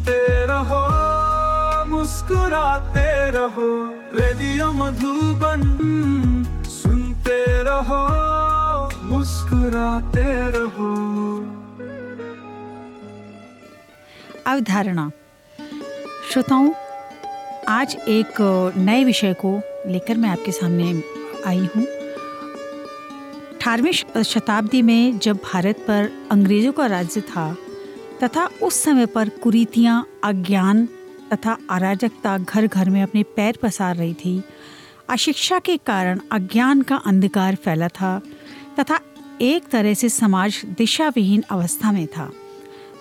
सुनते रहो, मुस्कुराते रहो, रेडियो मधुबन सुनते रहो, मुस्कुराते रहो। अवधारणा। श्रोताओं, आज एक नए विषय को लेकर मैं आपके सामने आई हूँ। अठारहवीं शताब्दी में जब भारत पर अंग्रेज़ों का राज्य था तथा उस समय पर कुरीतियाँ, अज्ञान तथा अराजकता घर घर में अपने पैर पसार रही थी। अशिक्षा के कारण अज्ञान का अंधकार फैला था तथा एक तरह से समाज दिशा विहीन अवस्था में था।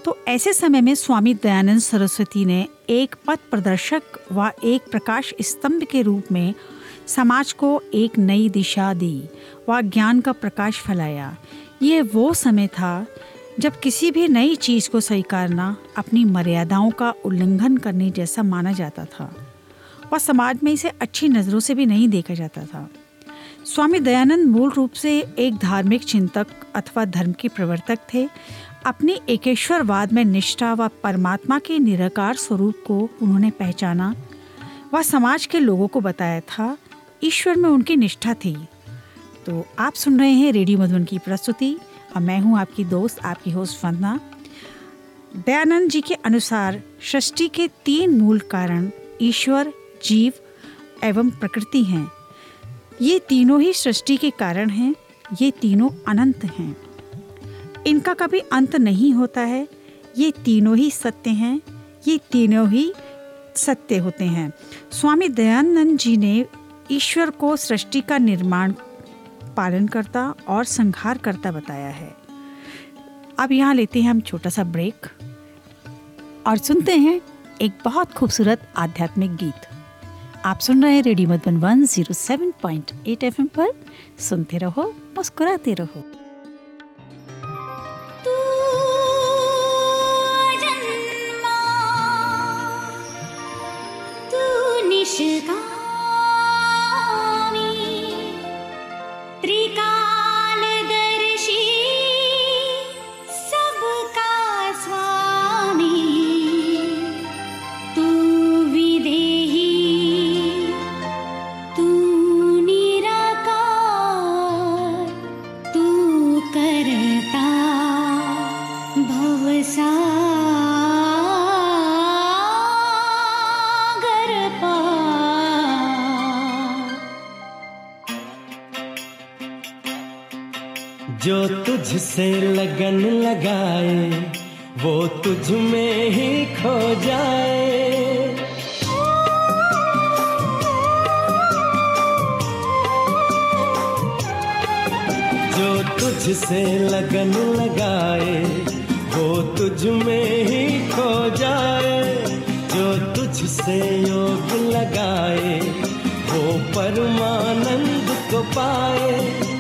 तो ऐसे समय में स्वामी दयानंद सरस्वती ने एक पथ प्रदर्शक व एक प्रकाश स्तंभ के रूप में समाज को एक नई दिशा दी व ज्ञान का प्रकाश फैलाया। ये वो समय था जब किसी भी नई चीज़ को स्वीकारना अपनी मर्यादाओं का उल्लंघन करने जैसा माना जाता था, वह समाज में इसे अच्छी नज़रों से भी नहीं देखा जाता था। स्वामी दयानंद मूल रूप से एक धार्मिक चिंतक अथवा धर्म के प्रवर्तक थे। अपनी एकेश्वरवाद में निष्ठा व परमात्मा के निराकार स्वरूप को उन्होंने पहचाना। व समाज के लोगों को बताया था, ईश्वर में उनकी निष्ठा थी। तो आप सुन रहे हैं रेडियो मधुबन की प्रस्तुति। और मैं हूँ आपकी दोस्त, आपकी होस्ट वंदना दयानंद जी के अनुसार सृष्टि के तीन मूल कारण ईश्वर, जीव एवं प्रकृति हैं। ये तीनों ही सृष्टि के कारण हैं, ये तीनों अनंत हैं। इनका कभी अंत नहीं होता है, ये तीनों ही सत्य हैं, ये तीनों ही सत्य होते हैं। स्वामी दयानंद जी ने ईश्वर को सृष्टि का निर्माण पालन करता और संहार करता बताया है। अब यहाँ लेते हैं हम छोटा सा ब्रेक और सुनते हैं एक बहुत खूबसूरत आध्यात्मिक गीत। आप सुन रहे हैं radio Madhuban one zero seven point eight FM पर। सुनते रहो, मुस्कुराते रहो। निष्का तुझसे लगन लगाए, वो तुझ में ही खो जाए। जो तुझसे लगन लगाए, वो तुझ में ही खो जाए। जो तुझसे योग लगाए, वो परमानंद को पाए।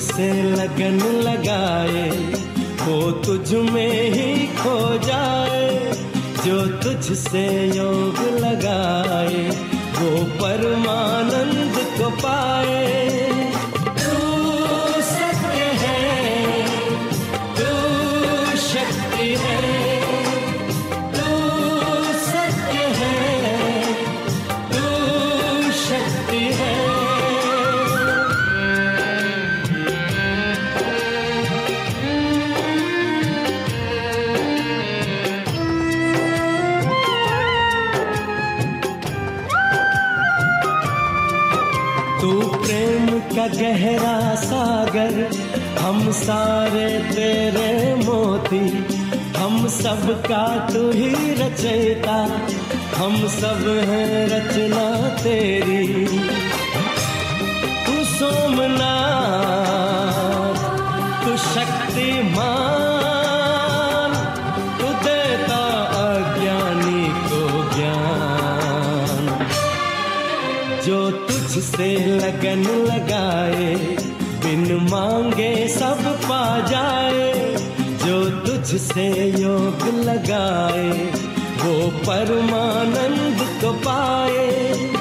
तुझसे लगन लगाए, वो तुझ में ही खो जाए। जो तुझसे योग लगाए, वो परमानंद को पाए। सबका तू ही रचयिता। हम सब हैं रचना तेरी। तू सोमनाथ, तू शक्तिमान, तू देता अज्ञानी को ज्ञान। जो तुझसे लगन लगाए, बिन मांगे सब पा जाए। जो तुझसे योग लगाए वो परमानंद को पाए।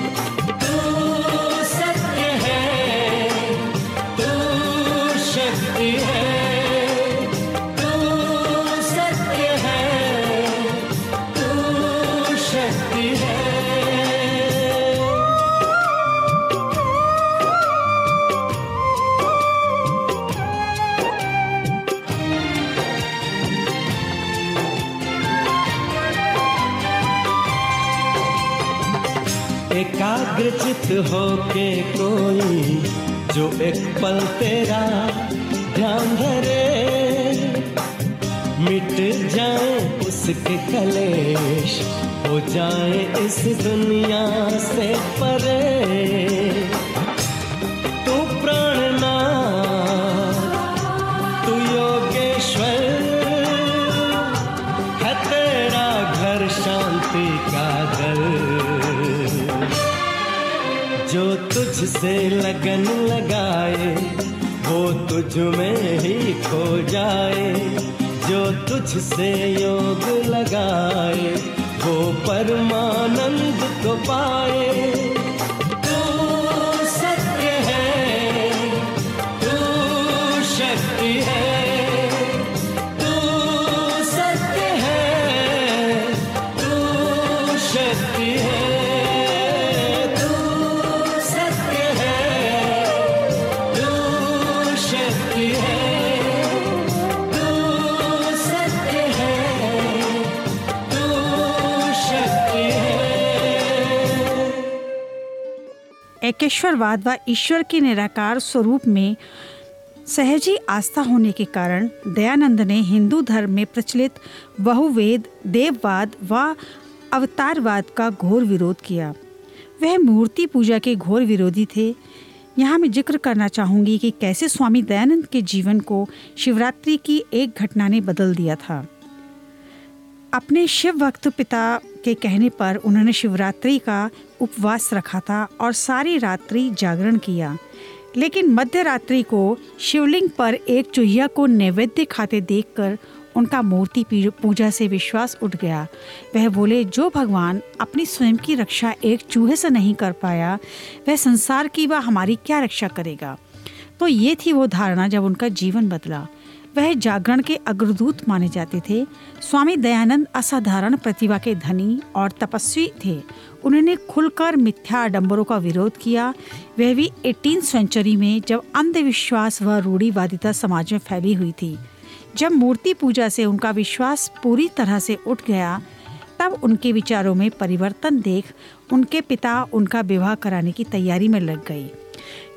चित होके कोई, जो एक पल तेरा ध्यान धरे। मिट जाए उसके कलेश, हो जाए इस दुनिया तुझसे लगन लगाए, वो तुझ में ही खो जाए। जो तुझ से योग लगाए, वो परमानंद तो पाए। एकेश्वरवाद व ईश्वर के निराकार स्वरूप में सहजी आस्था होने के कारण दयानंद ने हिंदू धर्म में प्रचलित बहुवेद, देववाद व अवतारवाद का घोर विरोध किया। वह मूर्ति पूजा के घोर विरोधी थे। यहाँ मैं ज़िक्र करना चाहूँगी कि कैसे स्वामी दयानंद के जीवन को शिवरात्रि की एक घटना ने बदल दिया था। अपने शिव भक्त पिता के कहने पर उन्होंने शिवरात्रि का उपवास रखा था और सारी रात्रि जागरण किया। लेकिन मध्य रात्रि को शिवलिंग पर एक चूहिया को नैवेद्य खाते देखकर उनका मूर्ति पूजा से विश्वास उठ गया। वह बोले, जो भगवान अपनी स्वयं की रक्षा एक चूहे से नहीं कर पाया, वह संसार की व हमारी क्या रक्षा करेगा? तो ये थी वो धारणा जब उनका जीवन बदला। वह जागरण के अग्रदूत माने जाते थे। स्वामी दयानंद असाधारण प्रतिभा के धनी और तपस्वी थे। उन्होंने खुलकर मिथ्या आडम्बरों का विरोध किया। वह भी एटीन सेंचुरी में जब अंधविश्वास व रूढ़ीवादिता समाज में फैली हुई थी। जब मूर्ति पूजा से उनका विश्वास पूरी तरह से उठ गया, तब उनके विचारों में परिवर्तन देख उनके पिता उनका विवाह कराने की तैयारी में लग गए।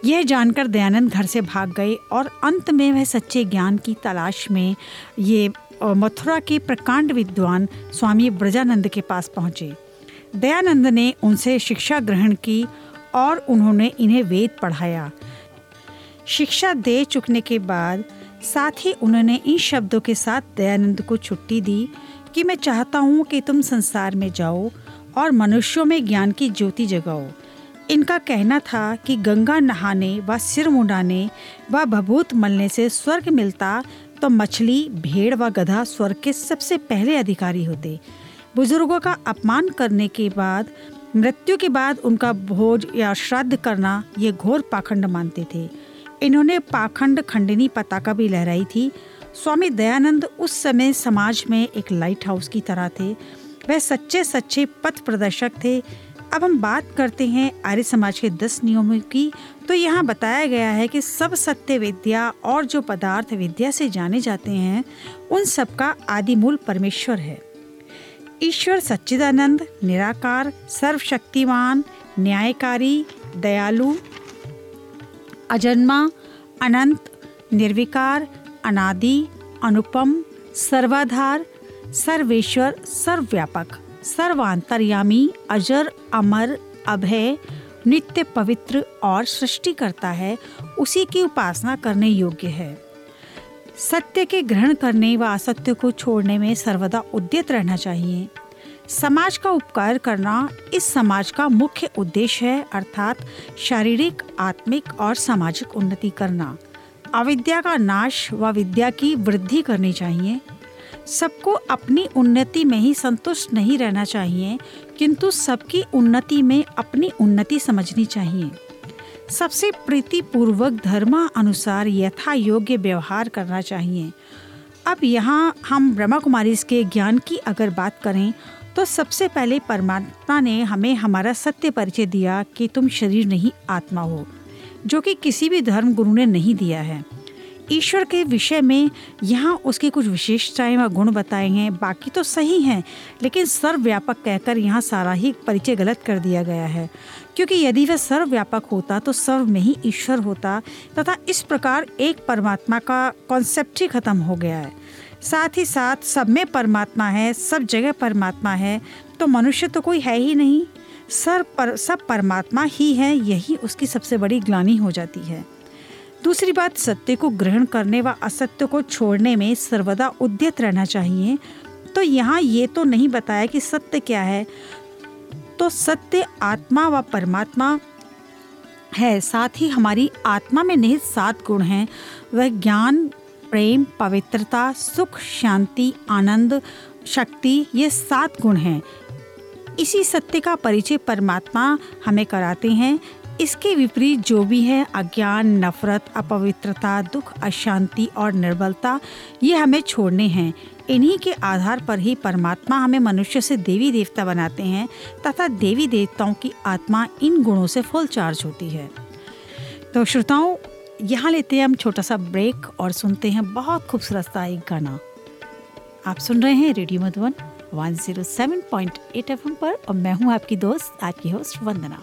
यह जानकर दयानंद घर से भाग गए और अंत में वह सच्चे ज्ञान की तलाश में ये मथुरा के प्रकांड विद्वान स्वामी ब्रजानंद के पास पहुँचे। दयानंद ने उनसे शिक्षा ग्रहण की और उन्होंने इन्हें वेद पढ़ाया। शिक्षा दे चुकने के बाद साथ ही उन्होंने इन शब्दों के साथ दयानंद को छुट्टी दी कि मैं चाहता हूँ कि तुम संसार में जाओ और मनुष्यों में ज्ञान की ज्योति जगाओ। इनका कहना था कि गंगा नहाने व सिर मुंडाने व भभूत मलने से स्वर्ग मिलता तो मछली, भेड़ व गधा स्वर्ग के सबसे पहले अधिकारी होते। बुज़ुर्गों का अपमान करने के बाद, मृत्यु के बाद उनका भोज या श्राद्ध करना ये घोर पाखंड मानते थे। इन्होंने पाखंड खंडनी पताका भी लहराई थी। स्वामी दयानंद उस समय समाज में एक लाइट हाउस की तरह थे। वह सच्चे सच्चे पथ प्रदर्शक थे। अब हम बात करते हैं आर्य समाज के दस नियमों की। तो यहाँ बताया गया है कि सब सत्य विद्या और जो पदार्थ विद्या से जाने जाते हैं, उन सब का आदि मूल परमेश्वर है। ईश्वर सच्चिदानंद, निराकार, सर्वशक्तिमान, न्यायकारी, दयालु, अजन्मा, अनंत, निर्विकार, अनादि, अनुपम, सर्वाधार, सर्वेश्वर, सर्वव्यापक। सर्वांतर्यामी अजर, अमर, अभय, नित्य पवित्र और सृष्टि करता है, उसी की उपासना करने योग्य है। सत्य के ग्रहण करने व असत्य को छोड़ने में सर्वदा उद्यत रहना चाहिए। समाज का उपकार करना इस समाज का मुख्य उद्देश्य है, अर्थात शारीरिक, आत्मिक और सामाजिक उन्नति करना। अविद्या का नाश व विद्या की वृद्धि करनी चाहिए। सबको अपनी उन्नति में ही संतुष्ट नहीं रहना चाहिए, किंतु सबकी उन्नति में अपनी उन्नति समझनी चाहिए। सबसे प्रीतिपूर्वक धर्म अनुसार यथा योग्य व्यवहार करना चाहिए। अब यहाँ हम ब्रह्मा कुमारी के ज्ञान की अगर बात करें तो सबसे पहले परमात्मा ने हमें हमारा सत्य परिचय दिया कि तुम शरीर नहीं, आत्मा हो, जो कि किसी भी धर्म गुरु ने नहीं दिया है। ईश्वर के विषय में यहाँ उसकी कुछ विशेषताएँ व गुण बताए हैं, बाकी तो सही हैं, लेकिन सर्वव्यापक कहकर यहाँ सारा ही परिचय गलत कर दिया गया है। क्योंकि यदि वह सर्वव्यापक होता तो सर्व में ही ईश्वर होता, तथा इस प्रकार एक परमात्मा का कॉन्सेप्ट ही खत्म हो गया है। साथ ही साथ सब में परमात्मा है, सब जगह परमात्मा है तो मनुष्य तो कोई है ही नहीं। सर पर, सब परमात्मा ही है, यही उसकी सबसे बड़ी ग्लानी हो जाती है। दूसरी बात, सत्य को ग्रहण करने व असत्य को छोड़ने में सर्वदा उद्यत रहना चाहिए। तो यहाँ ये तो नहीं बताया कि सत्य क्या है। तो सत्य आत्मा व परमात्मा है, साथ ही हमारी आत्मा में निहित सात गुण हैं। वह ज्ञान, प्रेम, पवित्रता, सुख, शांति, आनंद, शक्ति, ये सात गुण हैं। इसी सत्य का परिचय परमात्मा हमें कराते हैं। इसके विपरीत जो भी है, अज्ञान, नफरत, अपवित्रता, दुख, अशांति और निर्बलता, ये हमें छोड़ने हैं। इन्हीं के आधार पर ही परमात्मा हमें मनुष्य से देवी देवता बनाते हैं तथा देवी देवताओं की आत्मा इन गुणों से फुल चार्ज होती है। तो श्रोताओं, यहाँ लेते हैं हम छोटा सा ब्रेक और सुनते हैं बहुत खूबसूरत सा एक गाना। आप सुन रहे हैं रेडियो मधुबन 107.8 एफएम पर और मैं हूँ आपकी दोस्त, आपकी होस्ट वंदना।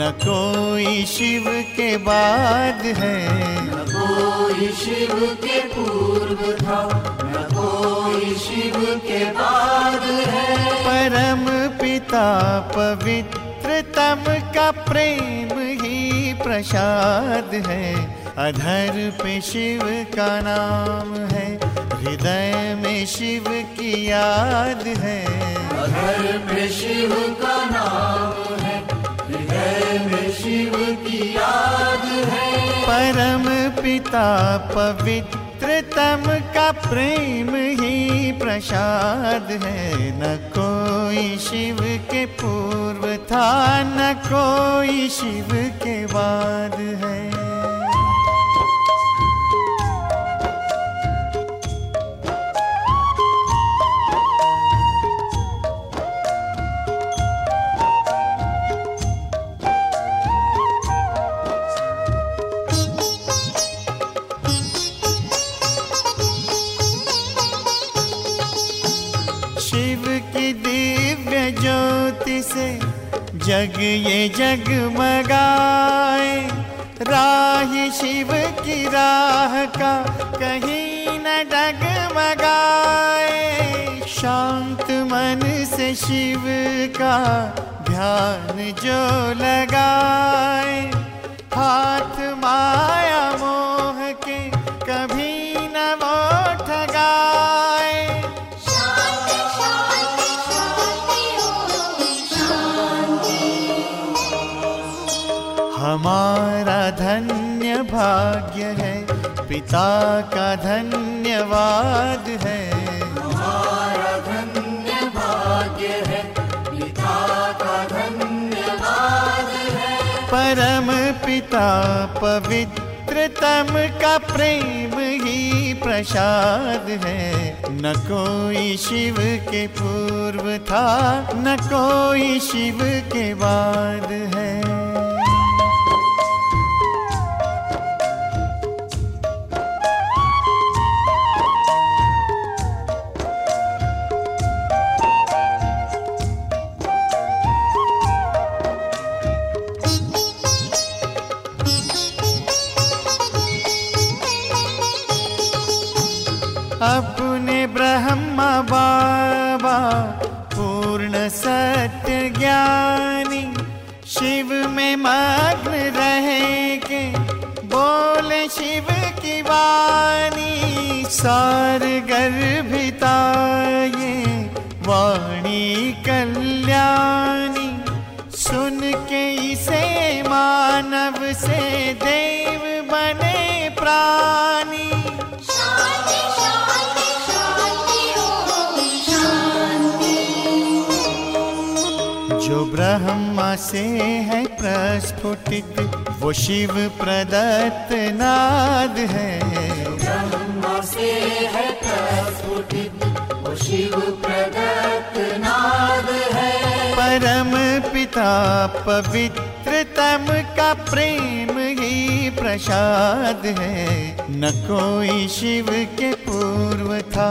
न कोई शिव के बाद है। न कोई शिव के पूर्व था न कोई शिव के बाद है। परम पिता पवित्रतम का प्रेम ही प्रसाद है। अधर पे शिव का नाम है हृदय में शिव की याद है। घर में शिव का नाम है शिव की याद है। परम पिता पवित्रतम का प्रेम ही प्रसाद है। न कोई शिव के पूर्व था, न कोई शिव के बाद है। से जग ये जग मगाए। राह शिव की राह का कहीं न डग मगाए शांत मन से शिव का ध्यान जो लगाए। हाथ माया भाग्य है। पिता का धन्यवाद है। हमारा धन्य भाग्य है। पिता का धन्यवाद है। परम पिता पवित्रतम का प्रेम ही प्रसाद है। न कोई शिव के पूर्व था न कोई शिव के बाद है। सुन के इसे मानव से देव बने प्राणी। शांति शांति शांति जो ब्रह्मा से है प्रस्फुटित वो शिव प्रदत्त नाद है। ब्रह्मा से है प्रस्फुटित वो शिव प्रदत्त परम पिता पवित्रतम का प्रेम ही प्रसाद है। न कोई शिव के पूर्व था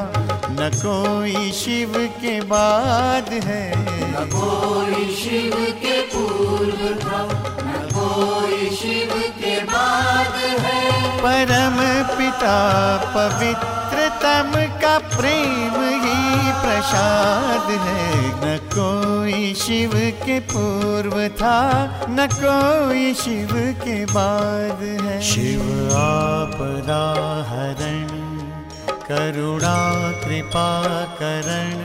न कोई शिव के बाद है। न कोई शिव के पूर्व था न कोई शिव के बाद है। परम पिता पवित्रतम का प्रेम ही प्रसाद है। न कोई शिव के पूर्व था न कोई शिव के बाद है। शिव आपदा हरण करुणा कृपा करण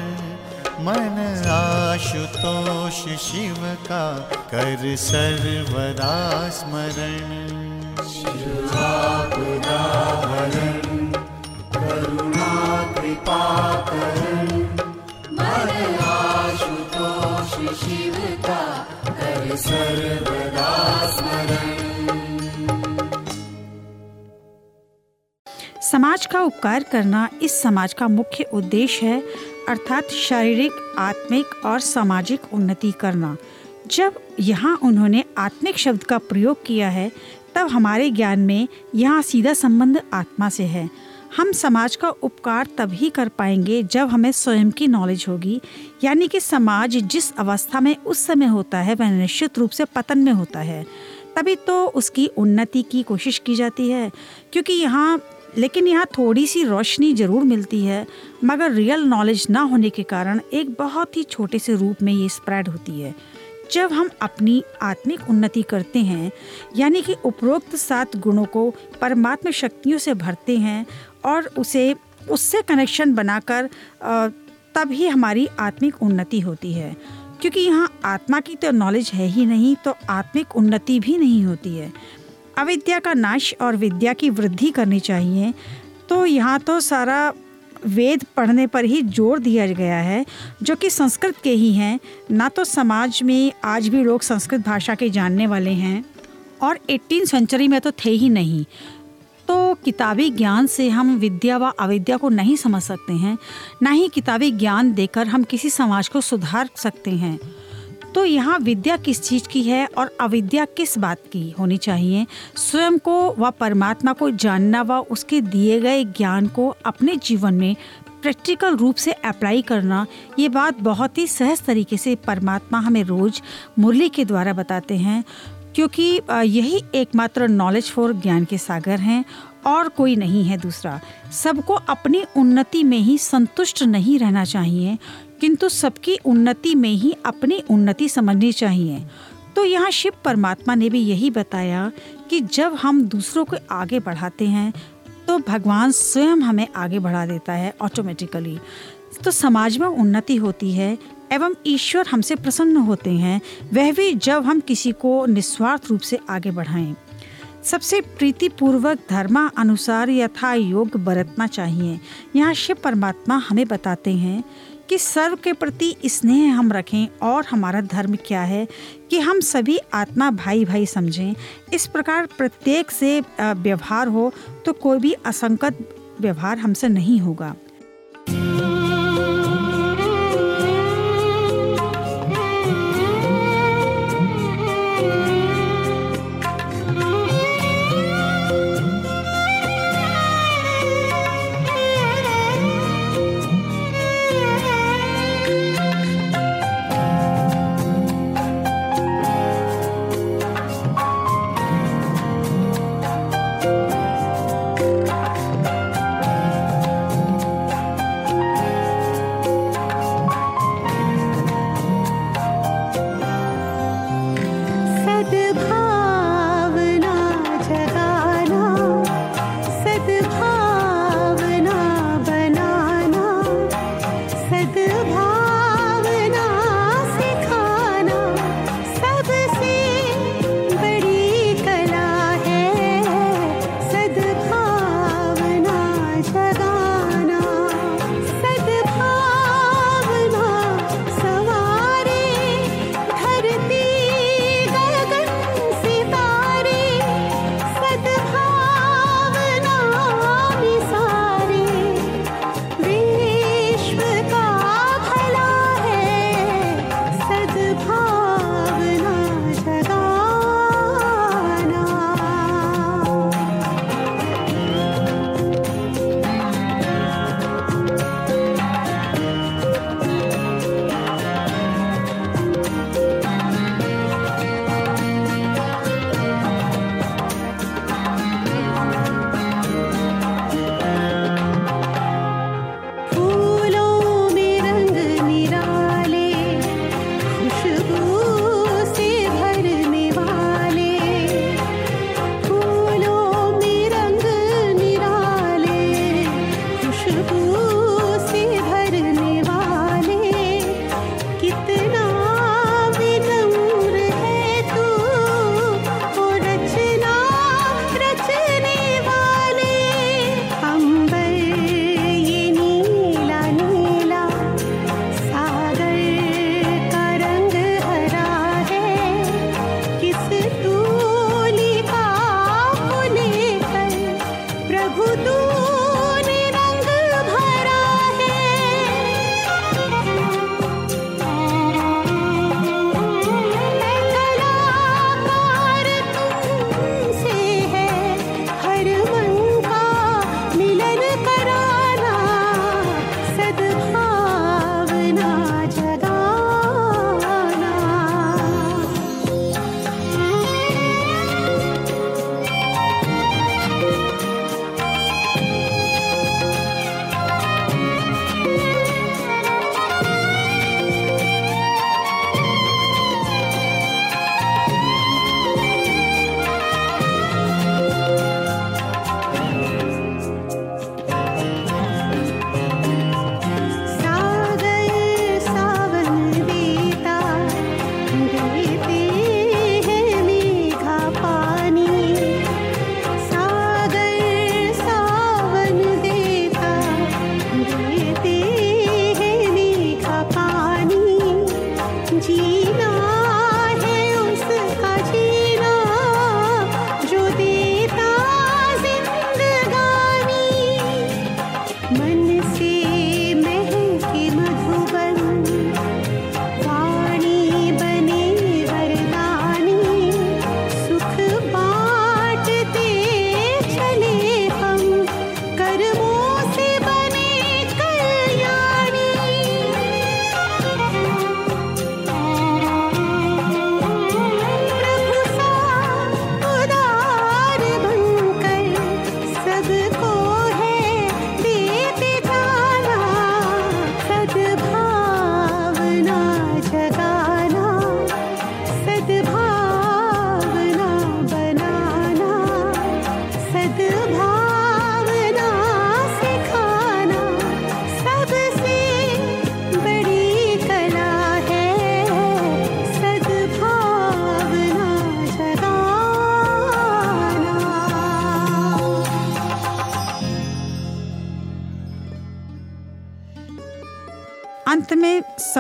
मन आशुतोष शिव का कर सर्वदा स्मरण। शिव आपदा हरण करुणा कृपा करण मन आशुतोष शिव का कर सर्वदा स्मरण। समाज का उपकार करना इस समाज का मुख्य उद्देश्य है, अर्थात शारीरिक, आत्मिक और सामाजिक उन्नति करना। जब यहाँ उन्होंने आत्मिक शब्द का प्रयोग किया है, तब हमारे ज्ञान में यहाँ सीधा संबंध आत्मा से है। हम समाज का उपकार तभी कर पाएँगे जब हमें स्वयं की नॉलेज होगी। यानी कि समाज जिस अवस्था में उस समय होता है, वह निश्चित रूप से पतन में होता है। तभी तो उसकी उन्नति की कोशिश की जाती है। क्योंकि यहाँ, लेकिन यहाँ थोड़ी सी रोशनी ज़रूर मिलती है, मगर रियल नॉलेज ना होने के कारण एक बहुत ही छोटे से रूप में ये स्प्रेड होती है। जब हम अपनी आत्मिक उन्नति करते हैं, यानी कि उपरोक्त सात गुणों को परमात्मा शक्तियों से भरते हैं और उसे, उससे कनेक्शन बनाकर तब ही हमारी आत्मिक उन्नति होती है। क्योंकि यहाँ आत्मा की तो नॉलेज है ही नहीं तो आत्मिक उन्नति भी नहीं होती है। अविद्या का नाश और विद्या की वृद्धि करनी चाहिए तो यहाँ तो सारा वेद पढ़ने पर ही ज़ोर दिया गया है, जो कि संस्कृत के ही हैं। ना तो समाज में आज भी लोग संस्कृत भाषा के जानने वाले हैं, और 18 सेंचुरी में तो थे ही नहीं। तो किताबी ज्ञान से हम विद्या व अविद्या को नहीं समझ सकते हैं, ना ही किताबी ज्ञान देकर हम किसी समाज को सुधार सकते हैं। तो यहाँ विद्या किस चीज़ की है और अविद्या किस बात की होनी चाहिए? स्वयं को व परमात्मा को जानना व उसके दिए गए ज्ञान को अपने जीवन में प्रैक्टिकल रूप से अप्लाई करना, ये बात बहुत ही सहज तरीके से परमात्मा हमें रोज़ मुरली के द्वारा बताते हैं। क्योंकि यही एकमात्र नॉलेज फॉर ज्ञान के सागर हैं और कोई नहीं है दूसरा। सबको अपनी उन्नति में ही संतुष्ट नहीं रहना चाहिए, किंतु सबकी उन्नति में ही अपनी उन्नति समझनी चाहिए। तो यहाँ शिव परमात्मा ने भी यही बताया कि जब हम दूसरों को आगे बढ़ाते हैं तो भगवान स्वयं हमें आगे बढ़ा देता है ऑटोमेटिकली तो समाज में उन्नति होती है एवं ईश्वर हमसे प्रसन्न होते हैं, वह भी जब हम किसी को निस्वार्थ रूप से आगे बढ़ाएँ। सबसे प्रीतिपूर्वक धर्मा अनुसार यथा योग बरतना चाहिए। यहाँ शिव परमात्मा हमें बताते हैं कि सर्व के प्रति स्नेह हम रखें और हमारा धर्म क्या है कि हम सभी आत्मा भाई भाई समझें। इस प्रकार प्रत्येक से व्यवहार हो तो कोई भी असंगत व्यवहार हमसे नहीं होगा।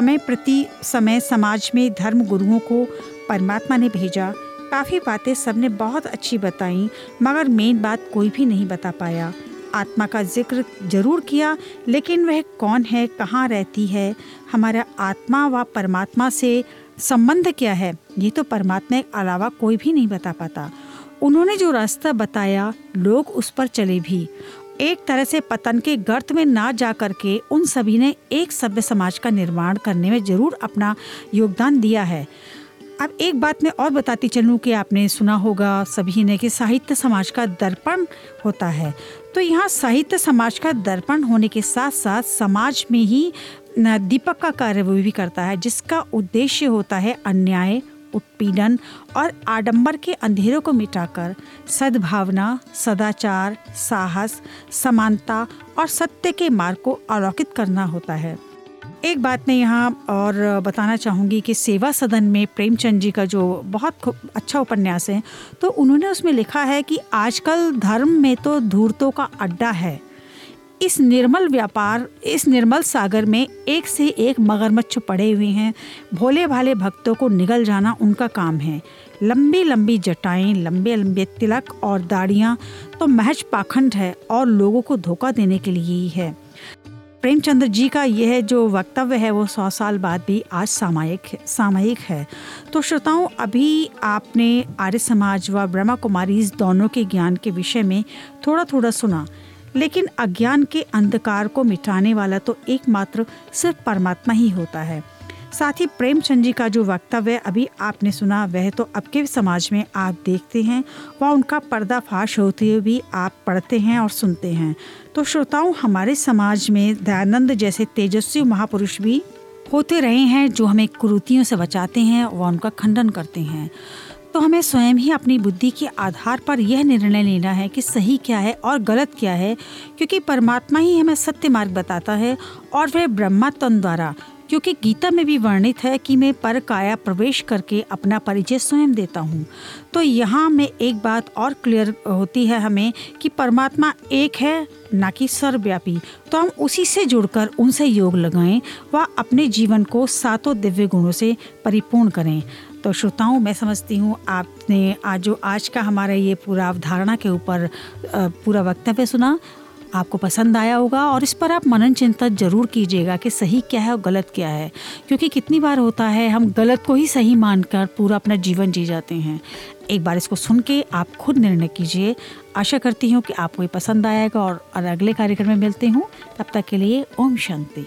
समय प्रति समय समाज में धर्म गुरुओं को परमात्मा ने भेजा। काफ़ी बातें सबने बहुत अच्छी बताई, मगर मेन बात कोई भी नहीं बता पाया। आत्मा का ज़िक्र ज़रूर किया, लेकिन वह कौन है, कहाँ रहती है, हमारा आत्मा व परमात्मा से संबंध क्या है, ये तो परमात्मा के अलावा कोई भी नहीं बता पाता। उन्होंने जो रास्ता बताया, लोग उस पर चले भी। एक तरह से पतन के गर्त में ना जा करके उन सभी ने एक सभ्य समाज का निर्माण करने में ज़रूर अपना योगदान दिया है। अब एक बात मैं और बताती चलूँ कि आपने सुना होगा सभी ने कि साहित्य समाज का दर्पण होता है। तो यहाँ साहित्य समाज का दर्पण होने के साथ साथ समाज में ही दीपक का कार्य भी करता है, जिसका उद्देश्य होता है अन्याय उत्पीड़न और आडंबर के अंधेरों को मिटाकर सद्भावना, सदाचार, साहस, समानता और सत्य के मार्ग को अवलोकित करना होता है। एक बात मैं यहाँ और बताना चाहूँगी कि सेवा सदन में प्रेमचंद जी का जो बहुत अच्छा उपन्यास है तो उन्होंने उसमें लिखा है कि आजकल धर्म में तो धूर्तों का अड्डा है इस निर्मल व्यापार, इस निर्मल सागर में एक से एक मगरमच्छ पड़े हुए हैं। भोले भाले भक्तों को निगल जाना उनका काम है। लंबी लंबी जटाएँ लंबे लंबे तिलक और दाढ़ियाँ तो महज पाखंड है और लोगों को धोखा देने के लिए ही है। प्रेमचंद्र जी का यह जो वक्तव्य है वो सौ साल बाद भी आज सामायिक सामयिक है। तो श्रोताओं, अभी आपने आर्य समाज व ब्रह्मा कुमारी इस दोनों के ज्ञान के विषय में थोड़ा थोड़ा सुना। लेकिन अज्ञान के अंधकार को मिटाने वाला तो एकमात्र सिर्फ़ परमात्मा ही होता है। साथ ही प्रेमचंद जी का जो वक्तव्य अभी आपने सुना, वह तो अब के समाज में आप देखते हैं व उनका पर्दाफाश होते हुए भी आप पढ़ते हैं और सुनते हैं। तो श्रोताओं, हमारे समाज में दयानंद जैसे तेजस्वी महापुरुष भी होते रहे हैं, जो हमें कुरीतियों से बचाते हैं व उनका खंडन करते हैं। तो हमें स्वयं ही अपनी बुद्धि के आधार पर यह निर्णय लेना है कि सही क्या है और गलत क्या है, क्योंकि परमात्मा ही हमें सत्य मार्ग बताता है और वह ब्रह्मा द्वारा, क्योंकि गीता में भी वर्णित है कि मैं पर काया प्रवेश करके अपना परिचय स्वयं देता हूँ। तो यहाँ में एक बात और क्लियर होती है हमें कि परमात्मा एक है, ना कि सर्वव्यापी। तो हम उसी से जुड़कर उनसे योग लगाएँ व अपने जीवन को सातों दिव्य गुणों से परिपूर्ण करें। तो श्रोताओं मैं समझती हूँ आपने आज जो आज का हमारा ये पूरा अवधारणा के ऊपर पूरा वक्तव्य सुना आपको पसंद आया होगा और इस पर आप मनन चिंतन ज़रूर कीजिएगा कि सही क्या है और गलत क्या है। क्योंकि कितनी बार होता है हम गलत को ही सही मानकर पूरा अपना जीवन जी जाते हैं। एक बार इसको सुन के आप खुद निर्णय कीजिए। आशा करती हूँ कि आपको ये पसंद आएगा और, अगले कार्यक्रम में मिलते हूँ। तब तक के लिए ओम शांति।